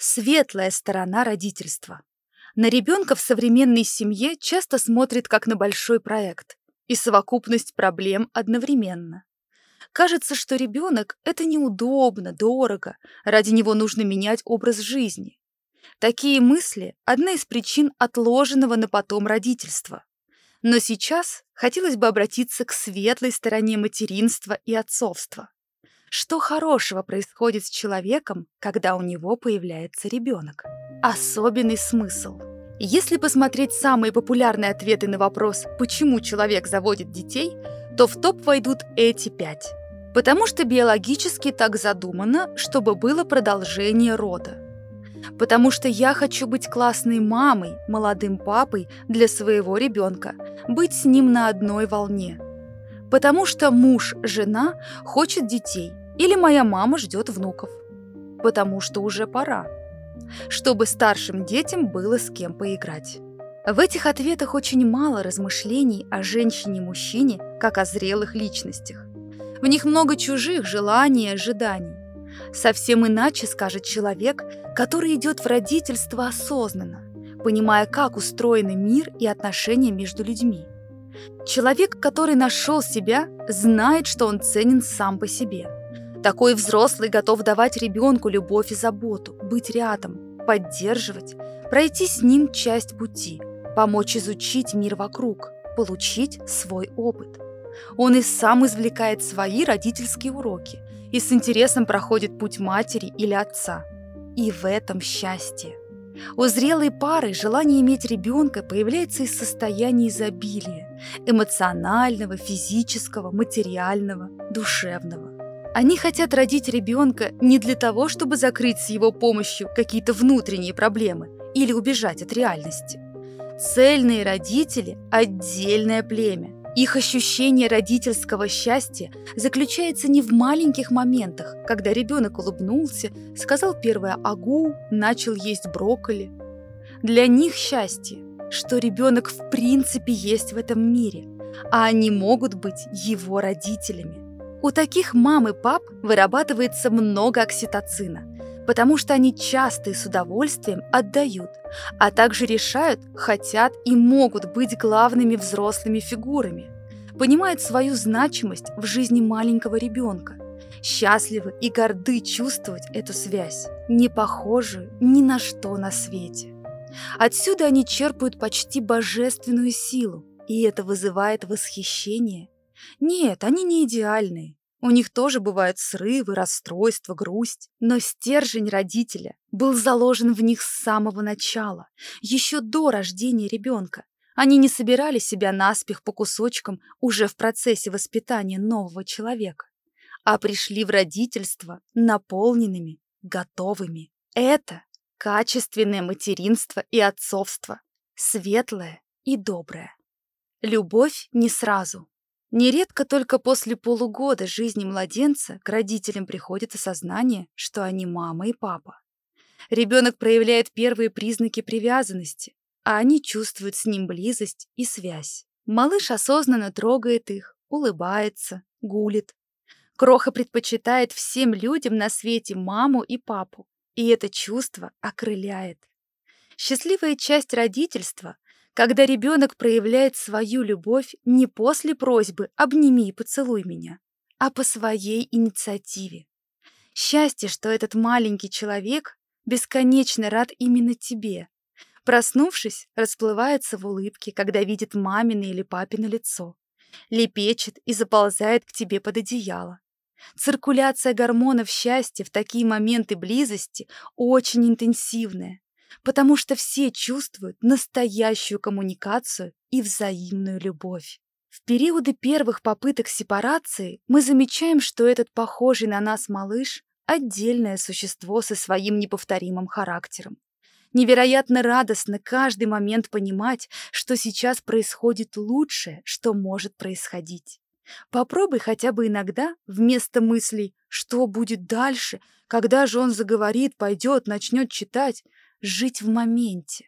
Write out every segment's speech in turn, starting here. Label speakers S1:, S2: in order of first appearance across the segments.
S1: Светлая сторона родительства. На ребенка в современной семье часто смотрят как на большой проект и совокупность проблем одновременно. Кажется, что ребенок – это неудобно, дорого, ради него нужно менять образ жизни. Такие мысли – одна из причин отложенного на потом родительства. Но сейчас хотелось бы обратиться к светлой стороне материнства и отцовства. Что хорошего происходит с человеком, когда у него появляется ребенок? Особенный смысл. Если посмотреть самые популярные ответы на вопрос, почему человек заводит детей, то в топ войдут эти пять. Потому что биологически так задумано, чтобы было продолжение рода. Потому что я хочу быть классной мамой, молодым папой для своего ребенка, быть с ним на одной волне. Потому что муж, жена хочет детей, или моя мама ждет внуков. Потому что уже пора. Чтобы старшим детям было с кем поиграть. В этих ответах очень мало размышлений о женщине и мужчине, как о зрелых личностях. В них много чужих желаний и ожиданий. Совсем иначе скажет человек, который идет в родительство осознанно, понимая, как устроены мир и отношения между людьми. Человек, который нашел себя, знает, что он ценен сам по себе – такой взрослый готов давать ребенку любовь и заботу, быть рядом, поддерживать, пройти с ним часть пути, помочь изучить мир вокруг, получить свой опыт. Он и сам извлекает свои родительские уроки и с интересом проходит путь матери или отца. И в этом счастье. У зрелой пары желание иметь ребенка появляется из состояния изобилия – эмоционального, физического, материального, душевного. Они хотят родить ребенка не для того, чтобы закрыть с его помощью какие-то внутренние проблемы или убежать от реальности. Цельные родители – отдельное племя. Их ощущение родительского счастья заключается не в маленьких моментах, когда ребенок улыбнулся, сказал первое «агу», начал есть брокколи. Для них счастье, что ребенок в принципе есть в этом мире, а они могут быть его родителями. У таких мам и пап вырабатывается много окситоцина, потому что они часто и с удовольствием отдают, а также решают, хотят и могут быть главными взрослыми фигурами, понимают свою значимость в жизни маленького ребенка, счастливы и горды чувствовать эту связь, не похожую ни на что на свете. Отсюда они черпают почти божественную силу, и это вызывает восхищение нет, они не идеальные. У них тоже бывают срывы, расстройства, грусть. Но стержень родителя был заложен в них с самого начала, еще до рождения ребенка. Они не собирали себя наспех по кусочкам уже в процессе воспитания нового человека, а пришли в родительство наполненными, готовыми. Это качественное материнство и отцовство, светлое и доброе. Любовь не сразу, Нередко только после полугода жизни младенца к родителям приходит осознание, что они мама и папа. Ребенок проявляет первые признаки привязанности, а они чувствуют с ним близость и связь. Малыш осознанно трогает их, улыбается, гулит. Кроха предпочитает всем людям на свете маму и папу, и это чувство окрыляет. Счастливая часть родительства когда ребенок проявляет свою любовь не после просьбы «обними и поцелуй меня», а по своей инициативе. Счастье, что этот маленький человек бесконечно рад именно тебе. Проснувшись, расплывается в улыбке, когда видит мамино или папино лицо. Лепечет и заползает к тебе под одеяло. Циркуляция гормонов счастья в такие моменты близости очень интенсивная потому что все чувствуют настоящую коммуникацию и взаимную любовь. В периоды первых попыток сепарации мы замечаем, что этот похожий на нас малыш — отдельное существо со своим неповторимым характером. Невероятно радостно каждый момент понимать, что сейчас происходит лучшее, что может происходить. Попробуй хотя бы иногда вместо мыслей «что будет дальше?», «когда же он заговорит, пойдет, начнет читать?», жить в моменте.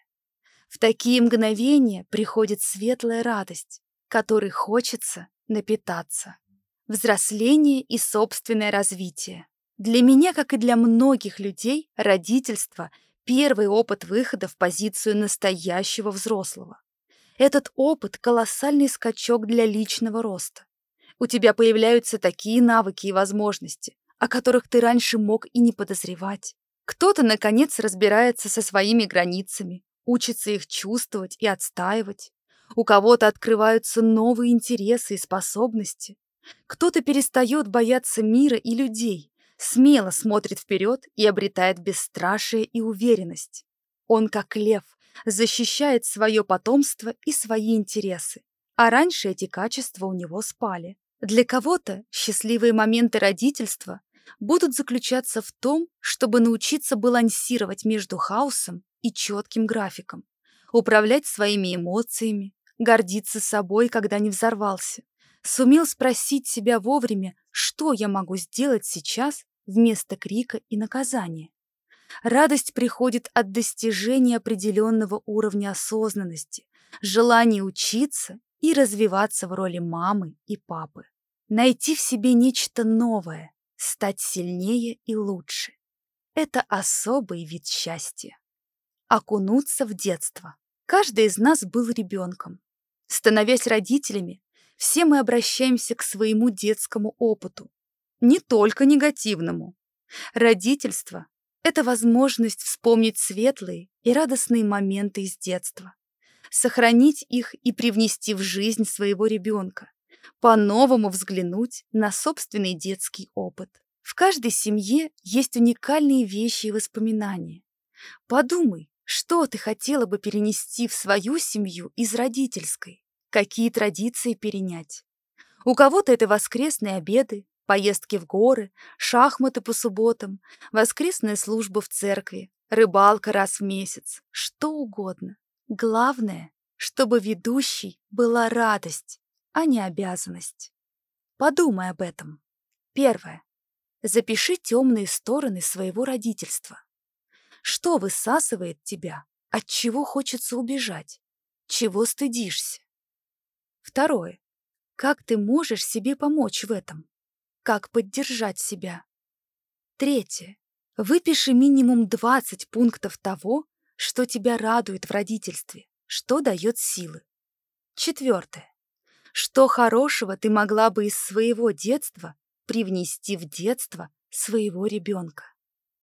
S1: В такие мгновения приходит светлая радость, которой хочется напитаться. Взросление и собственное развитие. Для меня, как и для многих людей, родительство — первый опыт выхода в позицию настоящего взрослого. Этот опыт — колоссальный скачок для личного роста. У тебя появляются такие навыки и возможности, о которых ты раньше мог и не подозревать. Кто-то, наконец, разбирается со своими границами, учится их чувствовать и отстаивать. У кого-то открываются новые интересы и способности. Кто-то перестает бояться мира и людей, смело смотрит вперед и обретает бесстрашие и уверенность. Он, как лев, защищает свое потомство и свои интересы. А раньше эти качества у него спали. Для кого-то счастливые моменты родительства будут заключаться в том, чтобы научиться балансировать между хаосом и четким графиком, управлять своими эмоциями, гордиться собой, когда не взорвался, сумел спросить себя вовремя, что я могу сделать сейчас вместо крика и наказания. Радость приходит от достижения определенного уровня осознанности, желания учиться и развиваться в роли мамы и папы. Найти в себе нечто новое, стать сильнее и лучше. Это особый вид счастья. Окунуться в детство. Каждый из нас был ребенком. Становясь родителями, все мы обращаемся к своему детскому опыту. Не только негативному. Родительство — это возможность вспомнить светлые и радостные моменты из детства, сохранить их и привнести в жизнь своего ребенка, по-новому взглянуть на собственный детский опыт. В каждой семье есть уникальные вещи и воспоминания. Подумай, что ты хотела бы перенести в свою семью из родительской? Какие традиции перенять? У кого-то это воскресные обеды, поездки в горы, шахматы по субботам, воскресная служба в церкви, рыбалка раз в месяц, что угодно. Главное, чтобы ведущей была радость, а не обязанность. Подумай об этом. Первое. Запиши темные стороны своего родительства. Что высасывает тебя, от чего хочется убежать, чего стыдишься? Второе. Как ты можешь себе помочь в этом? Как поддержать себя? Третье. Выпиши минимум 20 пунктов того, что тебя радует в родительстве, что дает силы. Четвертое. Что хорошего ты могла бы из своего детства привнести в детство своего ребенка?